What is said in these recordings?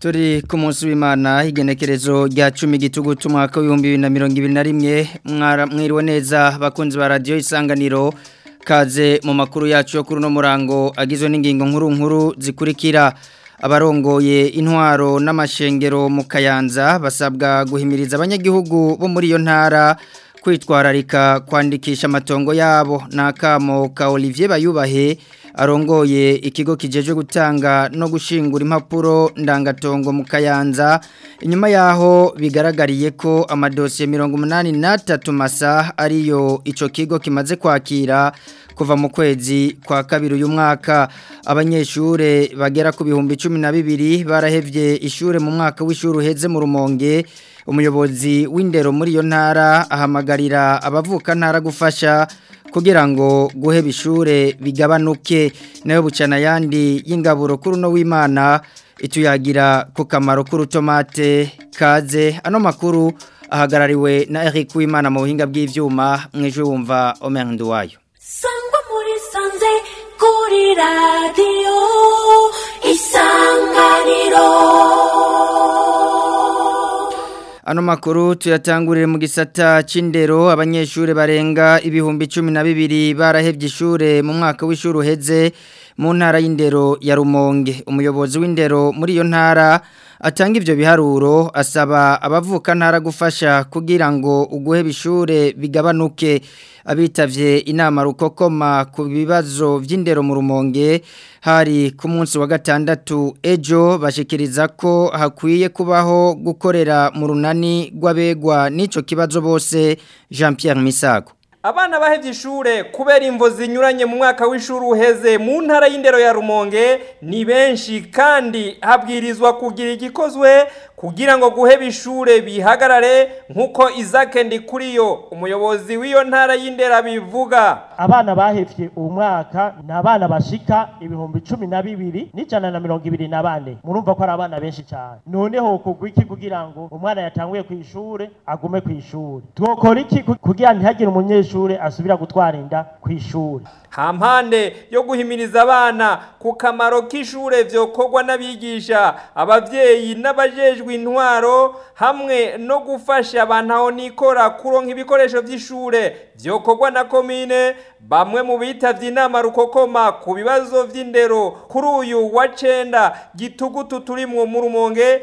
ku munsi w'imana igenekerezo rya cumi gitugutu umwaka w'ibihumbi na mirongo ibiri na rimwe mwiriwe bakunzi ba Radio isanganiro kaze mu makuru yacu yo kuri uno murango agizwe n'ingingo nkuru nkuru zikurikira abarongoye intwaro n'amashengero mu kayanza basabwa guhimiriza abanyagihugu bo muri iyo ntara kwitwararika kwandikisha amatongo yabo na akamo ka olivier bayubahe arongoye ikigo kijeje gutanga no gushingura impapuro ndangatongo mu kayanza inyuma yaho bigaragariye ko amadosiye mirongo umunani n'atatu masa ariyo icyo kigo kimaze kwakira kuva mu kwezi kwa kabiri uyu mwaka abanyeshure bagera ku bihumbi cumi na bibiri barahevye ishure mu mwaka w'ishuri uheze mu rumonge umuyobozi w'indero muri iyo ntara ahamagarira abavuka ntara gufasha kugira ngo guheba ishure bigabanuke nayo bucana yandi y'ingaburo kuri uno w'imana ituyagira ku kamaro k'urutomate kaze ano makuru ahagarariwe na Eric Wimana mu buhinga bw'ivyuma mwijwe wumva Omer Nduwayo Sangwa muri sanze kuri radio isanganiro Ano makuru tuyatangurire mu gisata c'indero abanyeshure barenga ibihumbi 12 barahebye ishure mu mwaka w'ishuri uheze mu ntara y'indero ya Rumonge umuyobozi w'indero muri iyo ntara atanga ivyo biharuro asaba abavuka ntara gufasha kugira ngo uguhe bishure bigabanuke abitavye inama rukokoma ku bibazo by’indero mu rumonge hari ku munsi wa gatandatu ejo bashikiriza ko hakwiye kubaho gukorera mu runani rw'abegwa n'ico kibazo bose Jean Pierre Misago abana bahevye ishure kubera imvo zinyuranye mu mwaka w'ishuri uheze mu ntara y'indero ya rumonge ni benshi kandi habwirizwa kugira igikozwe kugira ngo guheba ishure bihagarare nk'uko izake ndikuriyo umuyobozi w'iyo ntara y'indera bivuga abana bahevye uwo mwaka ni abana bashika ibihumbi cumi na bibiri n'ijana na mirongo ibiri na bane murumva ko ari abana benshi cyane noneho kugwa iki kugira ngo umwana yatanguye ku ishure agume ku ishure twokora iki kugira ntihagire umunyeshure asubira gutwara inda ku ishure hampande yo guhimiriza abana ku kamaro k'ishure byokorwa n'abigisha ababyeyi n'abajejwe intwaro hamwe no gufasha abantu aho nikora kuronka ibikoresho by'ishure byokorwa na komine bamwe mu bitavye inama rukokoma ku bibazo vy'indero kuri uyu wa cenda gitugutu turimwo mu rumonge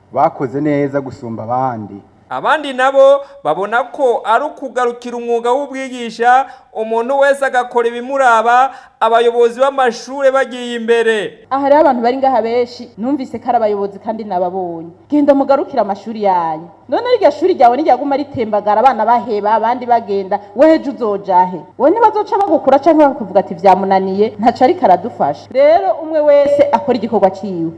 bakoze neza gusumba abandi abandi nabo babona ko ari ukugarukira umwuga w'ubwigisha umuntu wese agakora ibimuraba abayobozi b'amashuri bagiye imbere aha rero abantu bari ngaha benshi numvise ko ari abayobozi kandi nababonye genda mugarukire amashuri yanyu none iryo shuri ryawe ntiryaguma ritembagara abana baheba abandi bagenda we uzojahe we ntibazoca bagukura cyangwa bakavuga ati byamunaniye ntaco ariko aradufasha rero umwe wese akora igikorwa ciwe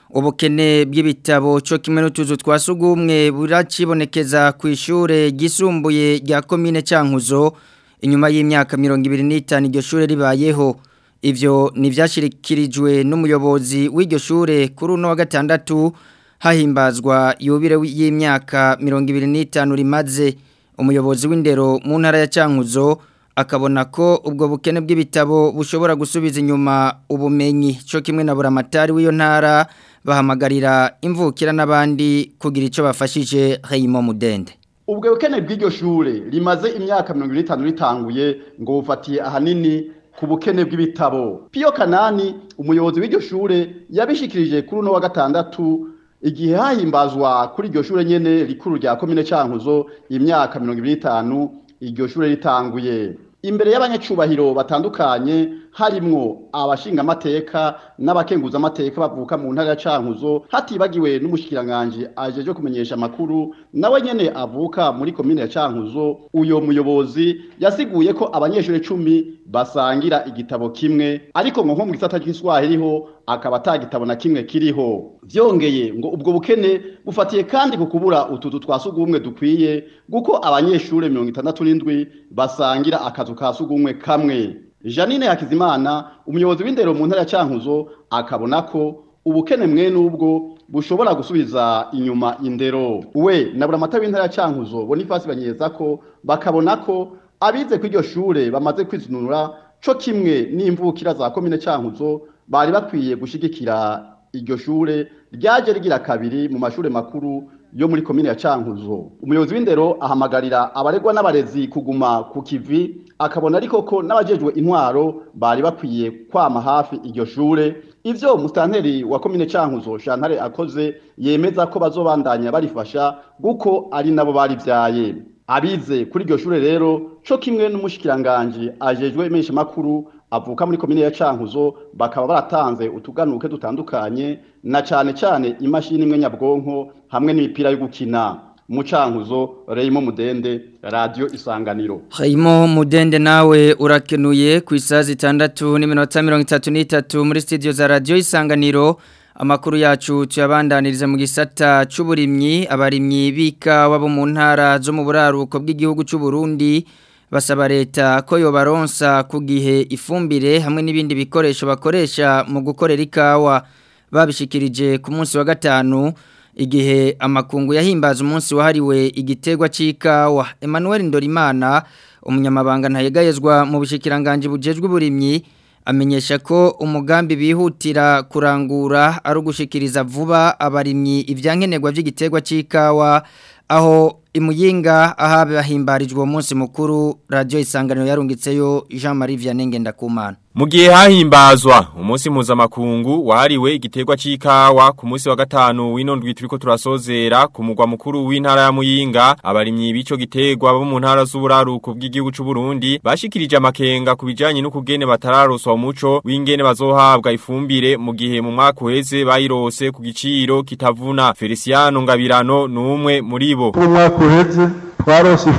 ubukene bw'ibitabo cyo kimwe n'utuzu twa sugumwe burakibonekeza ku ishuri ryisumbuye rya komine cyankuzo inyuma y'imyaka mirongo ibiri n'itanu iryo shuri ribayeho Ivyo ni vyashirikirijwe n'umuyobozi w'iryo shure kuri uno wa gatandatu hahimbazwa yubire y'imyaka 25 rimaze umuyobozi w'indero munara ya Cankuzo akabona ko ubwo bukene bw'ibitabo bushobora gusubiza inyuma ubumenyi cyo kimwe na buramatari w'iyo nara bahamagarira imvukira n'abandi kugira icyo bafashije Raymond Mudende ubwo bukene bw'iryo shure rimaze imyaka 25 ritanguye ngo bufatiye ahanini ku bukene bw'ibitabo piyo kanani umuyobozi w'iryo shure yabishikirije kuri uno wa gatandatu igihe hahimbazwa kuri iryo shure nyene rikuru rya komine cankuzo imyaka mirongo ibiri n'itanu iryo shure ritanguye imbere y'abanyacubahiro batandukanye harimwo abashingamateka amateka amateka bavuka mu ntara ya Cankuzo hatibagiwe n'umushikiranganje ajeje kumenyesha amakuru nawe nyene avuka muri komine ya Cankuzo uyo muyobozi yasiguye ko abanyeshuri cumi basangira igitabo kimwe ariko ngo nko mu gisata cy'Igiswahiliho akaba atagitabo na kimwe kiriho vyongeye ngo ubwo bukene bufatiye kandi ku kubura utuzu twa sugumwe dukwiye kuko abanyeshuri mirongo itandatu n’indwi basangira akazu ka sugumwe kamwe Janine Hakizimana umuyobozi w'indero mu ntara ya Cankuzo akabona ko ubukene mwe nubwo bushobora gusubiza inyuma indero we nabura amata w'intara ya Cankuzo Boniface banyereza ko bakabona ko abize kw'iryo shure bamaze kwizinura cyo kimwe n'imvukira za komine Cankuzo bari bakwiye gushyigikira iryo shure ryaje rigira kabiri mu mashuri makuru yo muri komine ya Cankuzo umuyobozi w'indero ahamagarira abaregwa n'abarezi kuguma ku kivi akabona ariko ko n'abajejwe intwaro bari bakwiye kwama hafi iryo shure ivyo mustanteri wa komine cankuzo shantare akoze yemeza ko bazobandanya barifasha kuko ari nabo baribyaye. abize kuri iryo shure rero cyo kimwe n'umushikiranganje ajejwe menshi avuka muri komine ya cankuzo bakaba baratanze utuganuke dutandukanye na cyane cyane imashini imwe nyabwonko hamwe n'imipira yo gukina umucankuzo Raymond mudende Radio isanganiro Raymond mudende nawe urakenuye ku isaha zitandatu n'iminota mirongo itatu n'itatu muri studio za Radio isanganiro amakuru yacu tuyabandaniriza mu gisata cy'uburimyi abarimyi b'ikawa bo mu ntara zo mu buraruko bw'igihugu cy'u Burundi basaba leta ko yobaronsa ku gihe ifumbire hamwe n'ibindi bikoresho bakoresha mu gukorera ikawa babishikirije ku munsi wa gatanu igihe amakungu yahimbaza umunsi wahariwe igitegwa cy'ikawa Emmanuel Ndorimana umunyamabanga ntayegayezwa mu bushikiranganje bujejwe uburimyi amenyesha ko umugambi bihutira kurangura ari ugushikiriza vuba abarimyi ibyankenerwa by’igitegwa cy'ikawa aho imuyinga ahabahimbarijwe uwo munsi mukuru Radio isanganiro yarungitseyo Jean Marie Vianney Ngendakumana Mu gihe hahimbazwa umunsi mpuzamakungu wahariwe igiterwa cy'ikawa ku munsi wa gatanu w'inondwi turiko turasozera ku mugwa mukuru w'intara ya Muyinga abarimyi gitegwa giterwa bo mu ntara z'uburaruko bw'igihugu cy'u Burundi bashikirije amakenga ku bijanye no kugene batararoswa umuco w'ingene bazohabwa ifumbire mu gihe mu mwaka uheze bayirose ku giciro kitavuna Feliciano Ngabirano numwe muribo. bo. Mu mwaka uheze twarose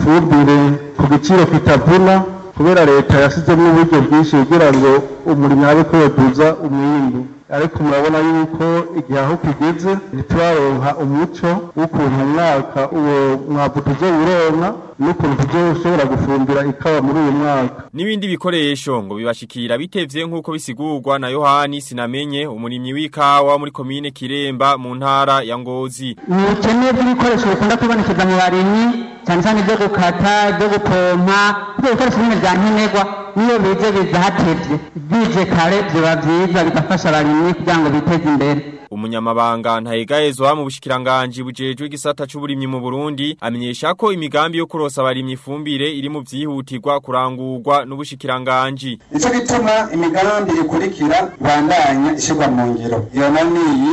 kitavuna kubera leta yashyizemo uburyo bwinshi kugira ngo umurimo habe kweduza umwimbu ariko murabona yuko igihe aho kigeze ntituraronka umuco w'ukuntu umwaka uwo mwabuduze uronka n'ukuntu ibyo ushobora gufumbira ikawa muri uyu mwaka n'ibindi bikoresho ngo bibashikira bitevye nk'uko bisigurwa na yohani sinamenye umurimyi w'ikawa muri komine kiremba mu ntara ya ngozi ubukene bw'ibikoresho bikunda kubonekeza mu barimyi cyane cyane ibyo gukata ibyo gupompa ibyo bikoresho bimwe bya nkenerwa niyo bize bizahatevye bije kare biba byiza bigafasha abarimyi kugira ngo biteze imbere umunyamabanga ntahegahezwa mu bushikiranganji bujejwe igisata cy'uburimyi mu Burundi amenyesha ko imigambi yo kurosa abarimyi ifumbire iri mu byihutirwa kurangurwa n'ubushikiranganji ico gituma imigambi ikurikira bandanya ishirwa mu ngiro iyo naniyi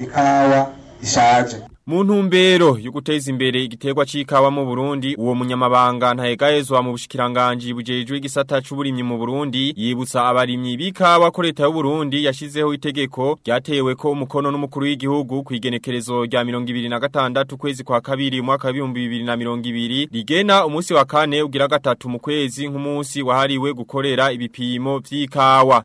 ikawa ishaje mu ntumbero yo guteza imbere igiterwa c'ikawa mu Burundi uwo munyamabanga ntahegahezwa mu bushikiranganje bujejwe igisata c'uburimyi mu Burundi yibutsa abarimyi b'ikawa ko leta y'u Burundi yashizeho itegeko ryatewe ko umukono n'umukuru w'igihugu kwigenekerezo rya 2026 kwezi kwa kabiri mwaka 2022 rigena umunsi wa kane ugira gatatu mu kwezi nk'umunsi wahariwe gukorera ibipimo vy'ikawa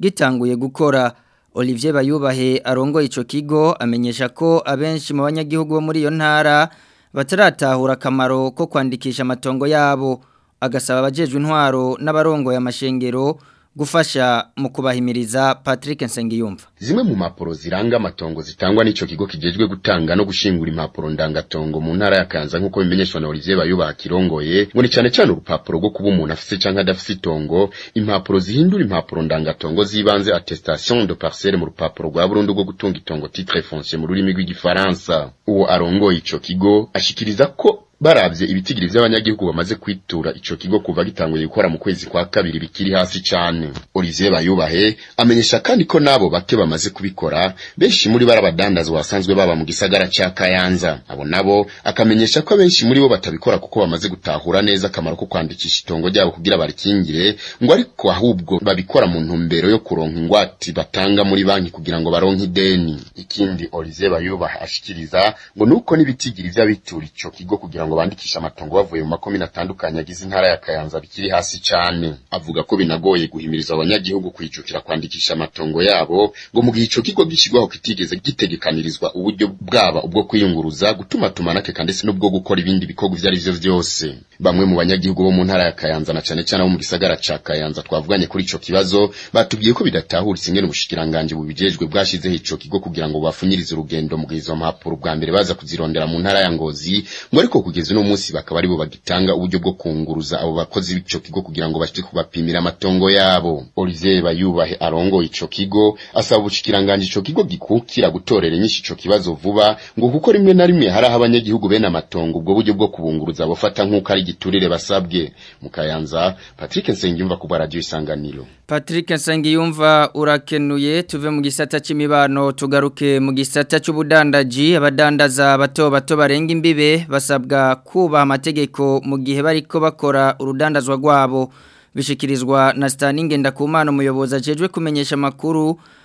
gitanguye gukora Olivier Bayubahe arongoye ico kigo amenyesha ko abenshi mu banyagihugu bo muri iyo ntara bataratahura akamaro ko kwandikisha amatongo yabo agasaba abajejwe intwaro ya mashengero, gufasha mu kubahimiriza Patrick Nsengiyumva zimwe mu mpapuro ziranga amatongo zitangwa n'icyo kigo kijejwe gutanga no gushingura impapuro ndangatongo mu ntara ya Kanza nk'uko bimenyeshwa na Olivier Bayuba ngo ni cyane cyane urupapuro rwo kuba umuntu afise canke adafise itongo impapuro zihindura impapuro ndangatongo zibanze attestation de parcelle mu rupapuro rwa Burundi rwo gutunga itongo titre foncier mu rurimi rw'igifaransa uwo arongoye ico kigo ashikiriza ko barabye ibitigiri by'abanyagihugu bamaze kwitura ico kigo kuva gitanguye gukora mu kwezi kwa kabiri bikiri hasi cyane Olivier Bayubahe amenyesha kandi ko nabo bake bamaze kubikora benshi muri barabadandaza wasanzwe baba mu gisagara ca Kayanza abo nabo akamenyesha ko benshi muri bo batabikora kuko bamaze gutahura neza akamaro ko kwandikisha itongo ryabo kugira barikingire ngo ariko ahubwo babikora mu ntumbero yo kuronka ingwati batanga muri banki kugira ngo baronke ideni ikindi Olivier Bayubahe ashikiriza ngo nuko n'ibitigiri vy'abitura ico kigo kugira kugira ngo bandikishe amatongo bavuye mu makomine atandukanye agize intara ya Kayanza bikiri hasi cyane avuga ko binagoye guhimiriza abanyagihugu kwijukira kwandikisha amatongo yabo ngo mu gihe icyo kigo gishyirwaho kitigeze gitegekanirizwa uburyo bwaba ubwo kwiyunguruza gutuma tumanake kandi si n'ubwo gukora ibindi bikorwa ivyo ari vyo vyose bamwe mu banyagihugu bo mu ntara ya Kayanza na cyane cyane mu gisagara ca Kayanza twavuganye kuri ico kibazo batubwiye ko bidatahurutse ingene ubushikiranganje bubijejwe bwashizeho ico kigo kugira ngo bafunyirize urugendo mu gizo mpapuro bwa mbere baza kuzirondera mu ntara ya Ngozi ngo ariko kugeza uno munsi bakaba aribo bagitanga uburyo bwo kunguruza abo bakozi b'ico kigo kugira ngo bashike kubapimira amatongo yabo Olivier Bayubahe arongoye ico kigo asaba ubushikiranganje ico kigo gikukira gutorera nyinshi ico kibazo vuba ngo kuko rimwe na rimwe hari aho abanyagihugu bene amatongo ubwo buryo bwo kubunguruza abafata nk'uko ari giturire basabwe mukayanza Patrick Nsengiyumva ku radio isanganiro Patrick Nsengiyumva urakenuye tuve mu gisata c'imibano tugaruke mu gisata c'ubudandaji abadandaza bato bato barenga imbibe basabwa kuba amategeko mu gihe bariko bakora urudandazwa rwabo bishikirizwa na Staninge kumana umuyobozi ajejwe kumenyesha makuru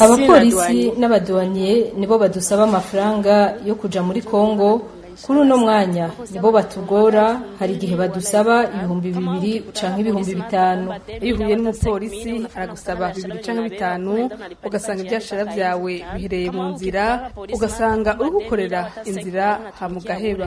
abapolisi n'abadoniye nibo badusaba amafaranga yo kuja muri kongo kuri uno mwanya nibo batugora hari igihe badusaba ibihumbi bibiri canke ibihumbi bitanu iyo uhuye n'umupolisi aragusaba bibiri canke bitanu ugasanga ibyashara byawe bihereye mu nzira ugasanga uri gukorera inzira hama ugaheba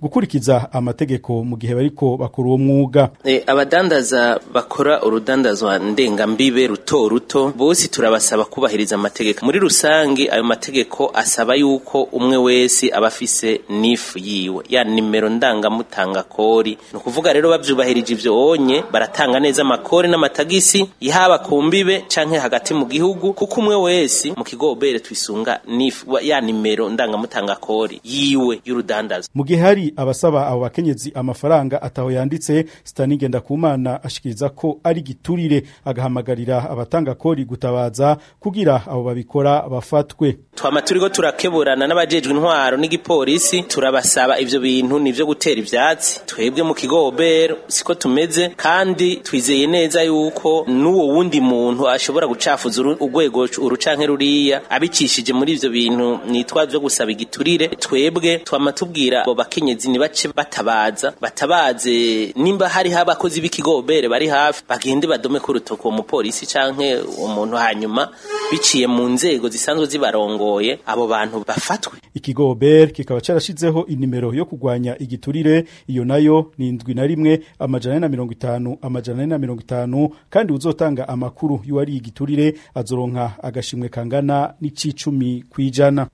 gukurikiza amategeko mu gihe bariko bakora uwo mwuga e, abadandaza bakora urudandazwa ndengambibe ruto ruto bose turabasaba kubahiriza amategeko muri rusange ayo mategeko asaba yuko umwe wese aba afise nifu yiwe ya nimero ndangamutanga kori ni ukuvuga rero babyubahirije ibyo onye baratanga neza amakori n'amatagisi yaba ku mbibe canke hagati mu gihugu kuko umwe wese mu kigobere twi bisunga nifu ya nimero ndangamutangakori yiwe y'urudandaza mu gihe hari abasaba abo bakenyezi amafaranga ataho yanditse Stanley kumana ashikiriza ko ari giturire agahamagarira abatanga kori gutabaza kugira abo babikora bafatwe twama turiko turakeburana n'abajejwe intwaro n'igipolisi turabasaba ivyo bintu nivyo gutera ibyatsi twebwe mu kigobero siko tumeze kandi twizeye neza yuko n'uwo wundi muntu ashobora gucafuza urwego urucanke ruriya abici bicishije muri ivyo bintu nitwa gusaba igiturire twebwe twamatubwira tubwira abo bakenyezi nibace batabaza batabaze nimba hari ha abakozi b'ikigobere bari hafi bagende badome ko urutoke uwo mupolisi canke umuntu hanyuma biciye mu nzego zisanzwe zibarongoye abo bantu bafatwe ikigobere kikaba carashizeho inimero yo kugwanya igiturire iyo nayo ni indwi na rimwe amajana na mirongo itanu amajana na mirongo itanu kandi uzotanga amakuru y'uwari igiturire azoronka agashimwe kangana n'ici icumi ku ijana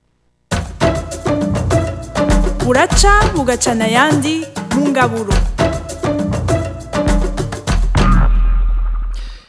buraca bugacana ayandi mu ngaburo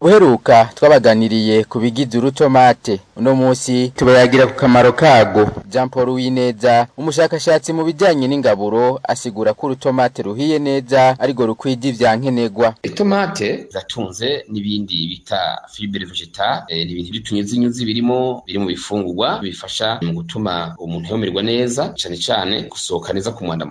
uheruka twabaganiriye ku bigize urutomate uno munsi tubayagira ku kamaro kago jean paul wineza umushakashatsi mu bijyanye n'ingaburo asigura ko urutomate ruhiye neza ariko rukwije ivyankenegwa itomate zatunze n'ibindi bita fibre vegetale eh, ni ibintu by'utunyuzinyuzi birimo biri mu bifungurwa bifasha mu gutuma umuntu yumirwa neza cyane cyane gusohoka neza ku mwanda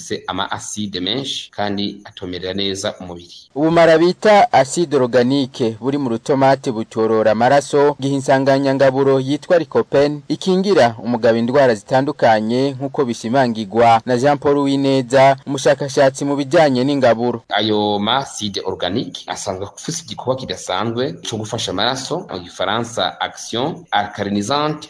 rufise ama acide menshi kandi atomerera neza umubiri ubumara bita acide organique buri mu rutomate butoro kuyobora amaraso giha insanganyangaburo yitwa Ricopen ikingira umugabo indwara zitandukanye nk'uko bishimangirwa na Jean Paul Wineza umushakashatsi mu bijyanye n'ingaburo ayo maside organique asanzwe afite igikorwa kidasanzwe cyo gufasha amaraso mu gifaransa action alcalinizante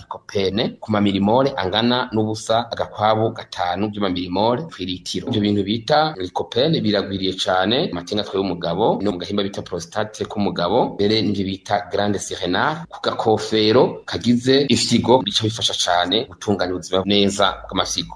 likopene ku mamirimore angana n'ubusa agakwabu gatanu by'amamirimore ku iritiro ibyo bintu bita likopene biragwiriye cyane amatengatwe y'umugabo no mu gahimba bita prostate k'umugabo mbere n'ibyo bita grande serenal ku gakofero kagize ifigo bica bifasha cyane gutunganya ubuzima neza bw'amafyigo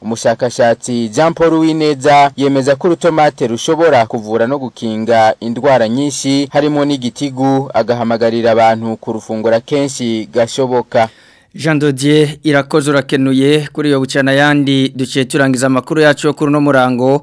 umushakashatsi Jean Paul Wineza yemeza ko urutomate rushobora kuvura no gukinga indwara nyinshi harimo n'igitigu agahamagarira abantu kurufungura kenshi gashoboka Jean Dodier irakoze urakenuye kuri iyo bucana yandi duciye turangiza amakuru yacu kuri uno murango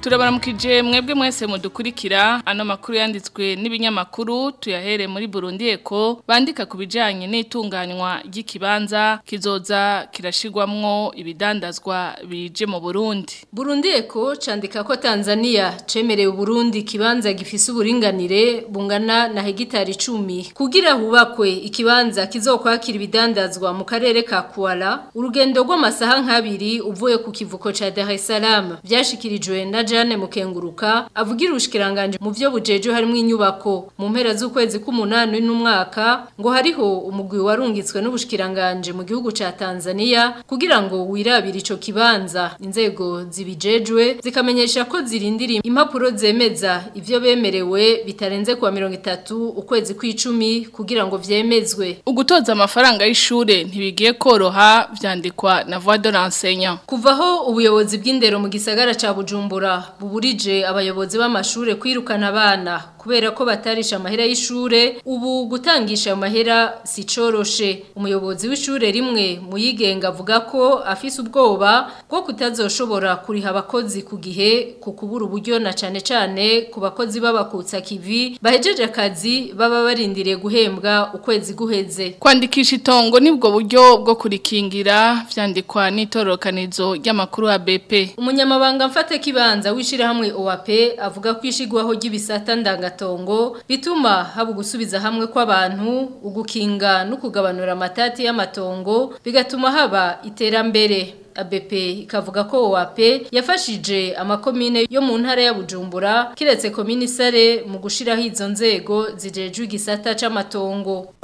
turabaramukije mwebwe mwese mudukurikira ano makuru yanditswe n'ibinyamakuru tuyahere muri Burundi Eko bandika ku bijyanye n'itunganywa ry'ikibanza kizoza kirashigwamwo ibidandazwa bije mu Burundi Burundi Eko candika ko Tanzania cemerewe Burundi kibanza gifise uburinganire bungana na hegitari 10 kugira kwe ikibanza kizokwakira ibidandazwa mu karere ka Kuala urugendo rw'amasaha nk'abiri uvuye ku kivuko ca Dar es Salaam byashikirijwe na Jari Liliane Mukenguruka avugira ubushikiranganje mu byo bujeje harimo inyubako mu mpera z'ukwezi k'umunani n'umwaka ngo hariho umugwi warungitswe n'ubushikiranganje mu gihugu cya Tanzania kugira ngo wirabire ico kibanza inzego zibijejwe zikamenyesha ko zirindira impapuro zemeza ivyo bemerewe bitarenze kuwa mirongo itatu ukwezi kw'icumi kugira ngo vyemezwe ugutoza amafaranga y'ishure ntibigiye koroha vyandikwa na voix de l'enseignant kuvaho ubuyobozi bw'indero mu gisagara ca Bujumbura buburije abayobozi b'amashure kwirukana abana kubera ko batarisha amahera y'ishure ubu gutangisha amahera si coroshe umuyobozi w'ishure rimwe muyigenga avuga ko afise ubwoba bwo kutazoshobora kuriha abakozi ku gihe ku kubura uburyo na cane cane ku bakozi b'abakutsa kivi bahejeje akazi baba barindiriye guhembwa ukwezi guheze kwandikisha itongo nibwo buryo bwo kurikingira vyandikwa n'itororokanizo ry'amakuru ya BP umunyamabanga mfate kibanza w'ishyirahamwe OAP avuga ko ishigwaho ry'ibisata ndangatongo bituma haba ugusubiza hamwe kw'abantu ugukinga no kugabanura amatati y'amatongo bigatuma haba iterambere ABP ikavuga ko OAP yafashije amakomine yo mu ntara ya Bujumbura kiretse komine Sare mu gushiraho izo nzego zijejwe igisata c'amatongo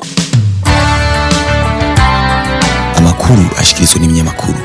amakuru ashikirizwa n'ibinyamakuru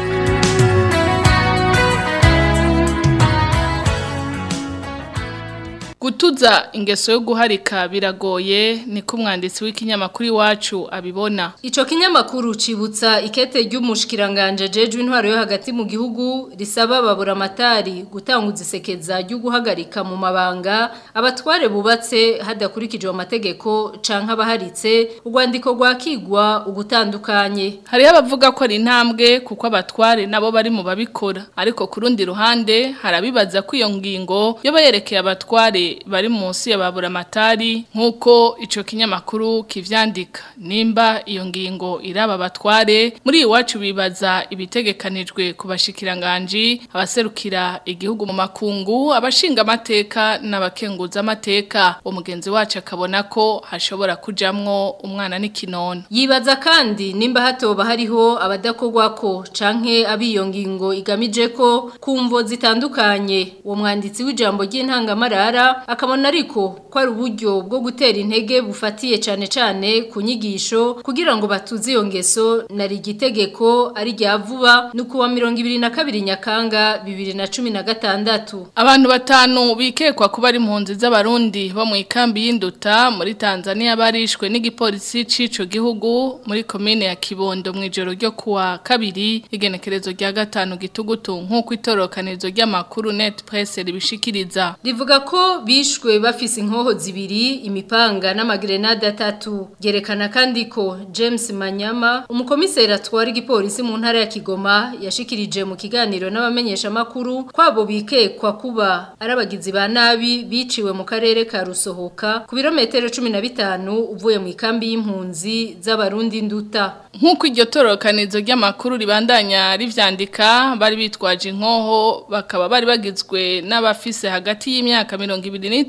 gutuza ingeso yo guharika biragoye ni niko umwanditsi w'ikinyamakuru iwacu abibona icyo kinyamakuru cibutsa ikete ry'umushikiranganje jeje intwaro yo hagati mu gihugu risaba babura amatari gutanga isekeza ryo guhagarika mu mabanga abatware bubatse hadakurikijwe amategeko canka baharitse urwandiko rwakigwa ugutandukanye hariho abavuga ko ari intambwe kuko abatware nabo bari mu babikora ariko ku rundi ruhande harabibaza ko ngingo yoba yerekeye abatware bari munsi ya baburamatari nk'uko icyo kinyamakuru kivyandika. nimba iyo ngingo iraba batware muri iwacu bibaza ibitegekanijwe ku bashikiranganji abaserukira igihugu mu makungu abashinga amateka n'abakenguza amateka umugenzi wacu akabona ko hashobora kujamwo umwana n'ikinona yibaza kandi nimba hatoba hariho abadakorwa ko canke abiyo ngingo igamije ko kumvo zitandukanye uwo mwanditsi w'ijambo ry'intangamarara akabona ariko ko ari uburyo bwo gutera intege bufatiye cyane cyane ku nyigisho kugira ngo batuze iyo ngeso nari igitegeko ari rya vuba ni wa mirongo ibiri na kabiri nyakanga bibiri na cumi na gatandatu abantu batanu bikekwa kuba ari impunzi z'abarundi bo mu ikambi y'induta muri tanzania barishwe n'igipolisi cy'icyo gihugu muri komine ya kibondo mu ijoro ryo kuwa kabiri igenekerezo rya gatanu gitugutu nk'uko itorokanizo ry'amakuru net press ribishikiriza rivuga ko bishwe bafise inkoho zibiri imipanga n'amagerenade atatu gerekana kandi ko James Manyama umukomiseri atwara igipolisi mu ntara ya Kigoma yashikirije mu kiganiro n'abamenyesha makuru kwabo bikekwa kuba arabagizi ba nabi biciwe mu karere ka Rusohoka ku birometero 15 uvuye mu ikambi y'impunzi z'abarundi nduta nkuko iryo torokanizo ry'amakuru ribandanya rivyandika bari bitwaje inkoho bakaba bari bagizwe n'abafise hagati y'imyaka 20 ibiri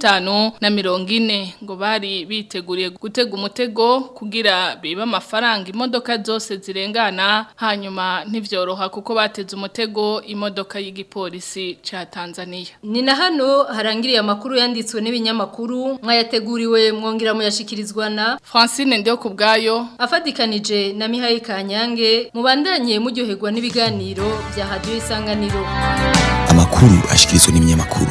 na mirongo ine ngo bari biteguriye gutega umutego kugira biba amafaranga imodoka zose zirengana hanyuma ntibyoroha kuko bateze umutego imodoka y'igipolisi cya Tanzania ni na hano harangiriye amakuru yanditswe n'ibinyamakuru mwayateguriwe mwongera muyashyikirizwa na francine ndiyo ku bwayo afatikanije na mihaye kanyange mubandanye muryoherwa n'ibiganiro bya hadiyo isanganiro amakuru ashyikirizwa n'ibinyamakuru